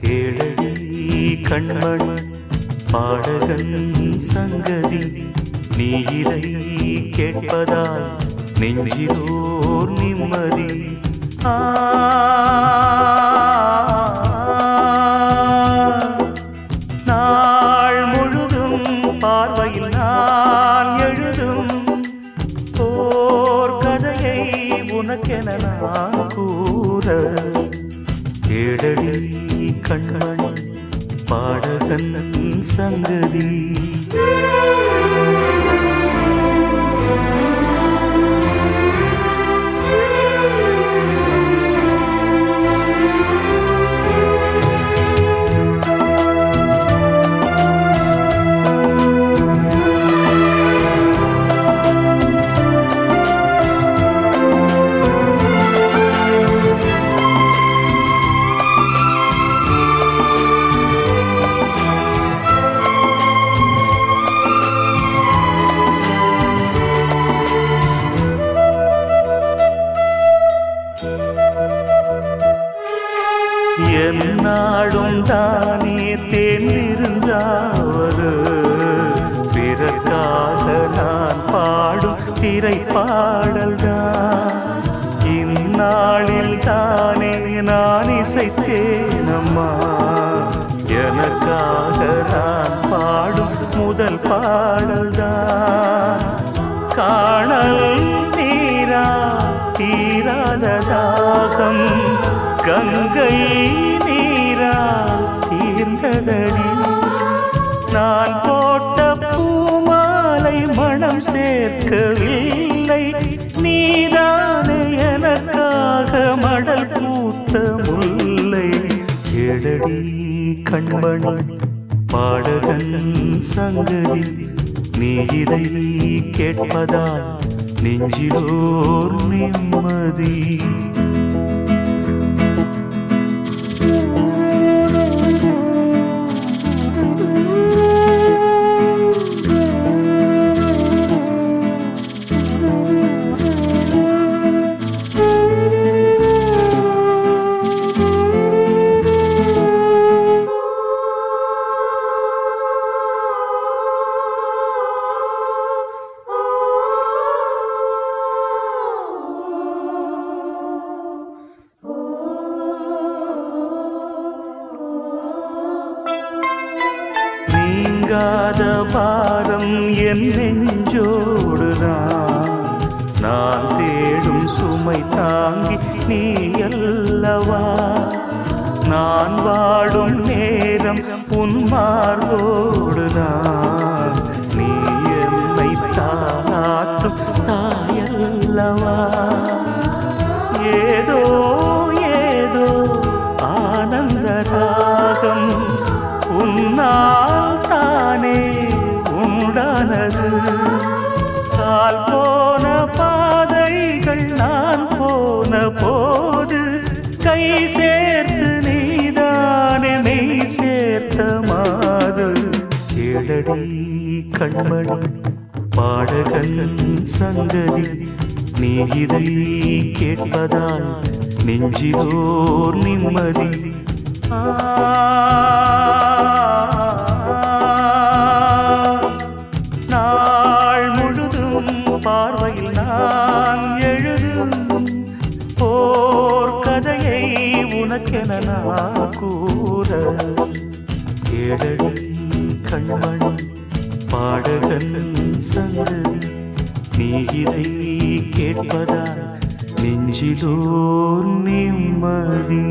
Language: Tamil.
கேளடி கண்மணி பாடகன் சங்கதி நீ இதை கேட்பதால் நெஞ்சிலோர் நிம்மதி. ஆ கூற கேடடி கண்மணி பாடகன் சங்கதி நாடும் தானே தேர்ந்திருந்தாவது. பிறக்காக நான் பாடும் திரை பாடல்தான் இந்நாளில் தானே நான் இசைத்தேனம்மா எனக்காக நான் பாடும் முதல் பாடல்தான். காணல் தீரா தீராத தாகம் கங்கை சேர்ந்ததடி நான் போட்ட பூமாலை மனம் சேர்க்கவில்லை. நீதானே எனக்காக மடல் பூத்த முல்லை. எடடி கண்மணி பாடகன் சங்கதி நீ இதை கேட்பதால் நெஞ்சிலோர் நிம்மதி. நீங்காத பாரம் என் நெஞ்சோடுதான். நான் தேடும் சுமை தாங்கி நீ அல்லவா? நான் வாடும் நேரம் உன் மார்போடுதான். நீ என்னை தாளாட்டும் தாயல்லவா ஏதோ ஏதோ ஆனந்த தாகம் உன்னா உண்டானது கால் போன பாதைகள் நான் போன போது கை சேர்த்து நீதானே மெய் சேர்த்த மாது கேளடி கண்மணி பாடகன் சங்கதி நீ இதை கேட்பதால் நெஞ்சிலோர் நிம்மதி. ஆ பார்வையில் நான் எழுதும் ஓர் கதையை உனக்கென நான் கூற கேளடி கண்மணி பாடகன் சங்கதி நீ இதை கேட்பதால் நெஞ்சிலோர் நிம்மதி.